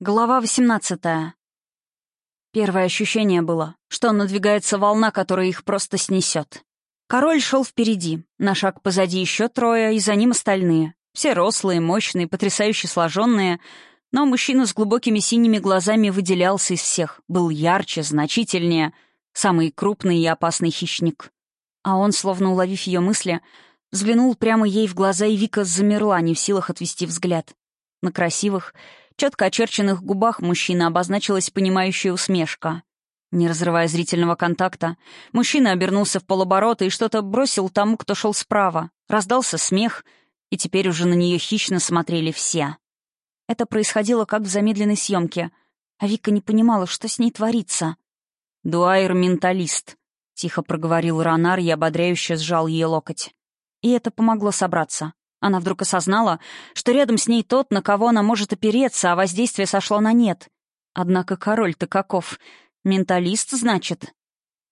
Глава 18. Первое ощущение было, что надвигается волна, которая их просто снесет. Король шел впереди, на шаг позади еще трое, и за ним остальные. Все рослые, мощные, потрясающе сложенные, но мужчина с глубокими синими глазами выделялся из всех, был ярче, значительнее, самый крупный и опасный хищник. А он, словно уловив ее мысли, взглянул прямо ей в глаза, и Вика замерла, не в силах отвести взгляд. На красивых, четко очерченных губах мужчины обозначилась понимающая усмешка. Не разрывая зрительного контакта, мужчина обернулся в полоборота и что-то бросил тому, кто шел справа. Раздался смех, и теперь уже на нее хищно смотрели все. Это происходило как в замедленной съемке, а Вика не понимала, что с ней творится. «Дуайр — менталист», — тихо проговорил Ронар и ободряюще сжал ее локоть. И это помогло собраться. Она вдруг осознала, что рядом с ней тот, на кого она может опереться, а воздействие сошло на нет. Однако король-то каков? Менталист, значит?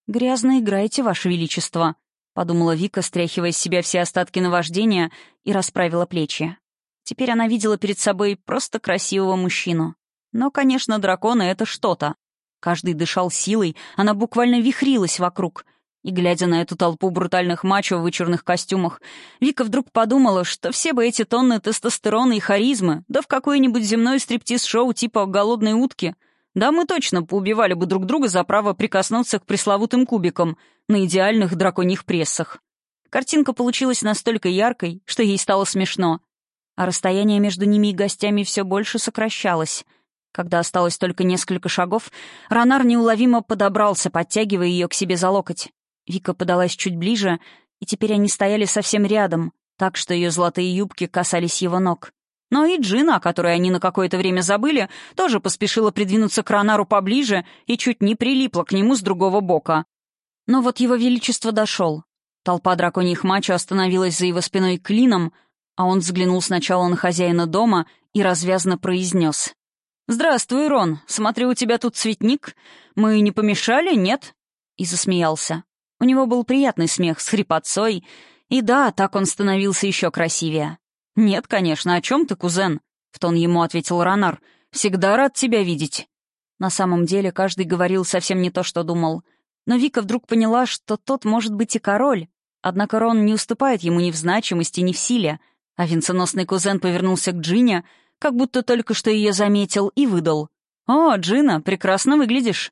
«Грязно играете, Ваше Величество», — подумала Вика, стряхивая с себя все остатки наваждения, и расправила плечи. Теперь она видела перед собой просто красивого мужчину. Но, конечно, драконы — это что-то. Каждый дышал силой, она буквально вихрилась вокруг — и, глядя на эту толпу брутальных мачо в вычурных костюмах, Вика вдруг подумала, что все бы эти тонны тестостерона и харизмы, да в какое-нибудь земное стриптиз-шоу типа «Голодной утки», да мы точно поубивали бы друг друга за право прикоснуться к пресловутым кубикам на идеальных драконьих прессах. Картинка получилась настолько яркой, что ей стало смешно. А расстояние между ними и гостями все больше сокращалось. Когда осталось только несколько шагов, Ронар неуловимо подобрался, подтягивая ее к себе за локоть. Вика подалась чуть ближе, и теперь они стояли совсем рядом, так что ее золотые юбки касались его ног. Но и Джина, о которой они на какое-то время забыли, тоже поспешила придвинуться к Ронару поближе и чуть не прилипла к нему с другого бока. Но вот его величество дошел. Толпа драконьих мачо остановилась за его спиной клином, а он взглянул сначала на хозяина дома и развязно произнес. «Здравствуй, Рон. Смотрю, у тебя тут цветник. Мы не помешали, нет?» И засмеялся. У него был приятный смех с хрипотцой, и да, так он становился еще красивее. «Нет, конечно, о чем ты, кузен?» — в тон ему ответил Ронар. «Всегда рад тебя видеть». На самом деле каждый говорил совсем не то, что думал. Но Вика вдруг поняла, что тот может быть и король. Однако Рон не уступает ему ни в значимости, ни в силе. А венценосный кузен повернулся к Джине, как будто только что ее заметил, и выдал. «О, Джина, прекрасно выглядишь».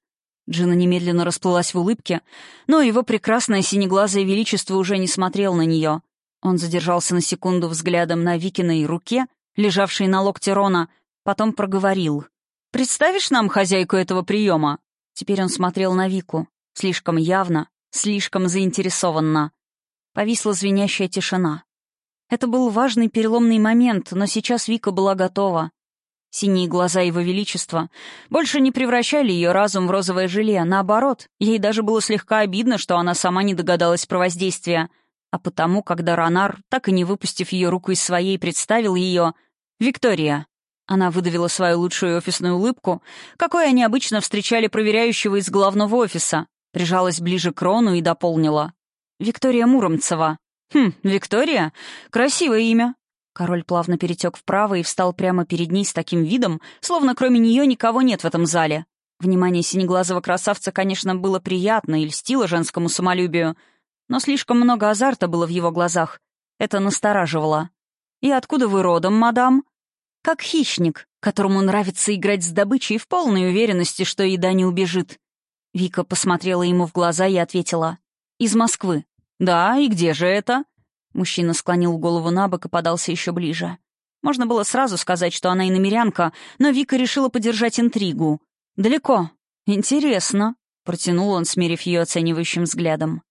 Джина немедленно расплылась в улыбке, но его прекрасное синеглазое величество уже не смотрел на нее. Он задержался на секунду взглядом на Викиной руке, лежавшей на локте Рона, потом проговорил. «Представишь нам хозяйку этого приема?» Теперь он смотрел на Вику. Слишком явно, слишком заинтересованно. Повисла звенящая тишина. Это был важный переломный момент, но сейчас Вика была готова. Синие глаза его величества больше не превращали ее разум в розовое желе, наоборот, ей даже было слегка обидно, что она сама не догадалась про воздействие. А потому, когда Ронар, так и не выпустив ее руку из своей, представил ее «Виктория». Она выдавила свою лучшую офисную улыбку, какой они обычно встречали проверяющего из главного офиса, прижалась ближе к Рону и дополнила. «Виктория Муромцева». «Хм, Виктория? Красивое имя. Король плавно перетек вправо и встал прямо перед ней с таким видом, словно кроме нее никого нет в этом зале. Внимание синеглазого красавца, конечно, было приятно и льстило женскому самолюбию, но слишком много азарта было в его глазах. Это настораживало. «И откуда вы родом, мадам?» «Как хищник, которому нравится играть с добычей в полной уверенности, что еда не убежит». Вика посмотрела ему в глаза и ответила. «Из Москвы». «Да, и где же это?» Мужчина склонил голову на бок и подался еще ближе. Можно было сразу сказать, что она иномерянка, но Вика решила подержать интригу. «Далеко. Интересно», — протянул он, смерив ее оценивающим взглядом.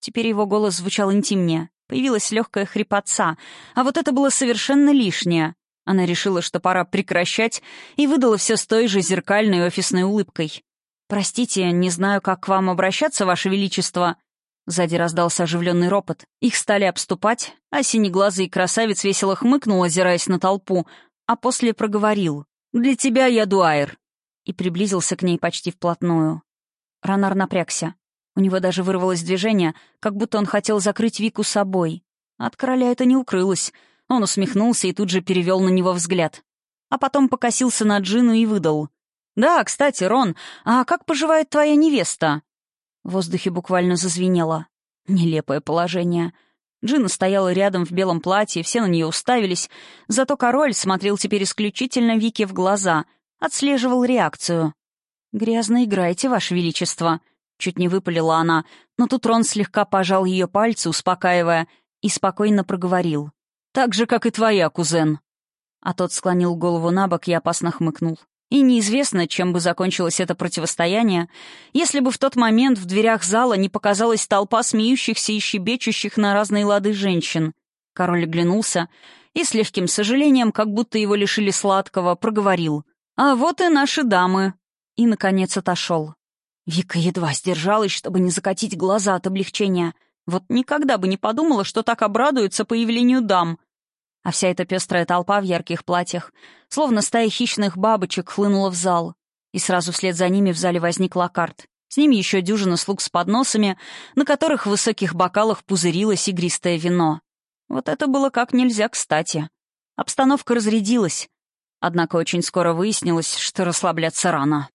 Теперь его голос звучал интимнее. Появилась легкая хрипотца, а вот это было совершенно лишнее. Она решила, что пора прекращать, и выдала все с той же зеркальной офисной улыбкой. «Простите, не знаю, как к вам обращаться, Ваше Величество», Сзади раздался оживленный ропот. Их стали обступать, а синеглазый красавец весело хмыкнул, озираясь на толпу, а после проговорил. «Для тебя я Дуайр!» и приблизился к ней почти вплотную. Ронар напрягся. У него даже вырвалось движение, как будто он хотел закрыть Вику собой. От короля это не укрылось. Он усмехнулся и тут же перевел на него взгляд. а потом покосился на Джину и выдал. «Да, кстати, Рон, а как поживает твоя невеста?» В воздухе буквально зазвенело. Нелепое положение. Джина стояла рядом в белом платье, все на нее уставились, зато король смотрел теперь исключительно Вике в глаза, отслеживал реакцию. «Грязно играете, Ваше Величество», — чуть не выпалила она, но тут Рон слегка пожал ее пальцы, успокаивая, и спокойно проговорил. «Так же, как и твоя, кузен». А тот склонил голову на бок и опасно хмыкнул. И неизвестно, чем бы закончилось это противостояние, если бы в тот момент в дверях зала не показалась толпа смеющихся и щебечущих на разные лады женщин. Король оглянулся и с легким сожалением, как будто его лишили сладкого, проговорил. «А вот и наши дамы!» И, наконец, отошел. Вика едва сдержалась, чтобы не закатить глаза от облегчения. Вот никогда бы не подумала, что так обрадуется появлению дам — а вся эта пестрая толпа в ярких платьях, словно стая хищных бабочек, хлынула в зал. И сразу вслед за ними в зале возник лакарт. С ними еще дюжина слуг с подносами, на которых в высоких бокалах пузырилось игристое вино. Вот это было как нельзя кстати. Обстановка разрядилась. Однако очень скоро выяснилось, что расслабляться рано.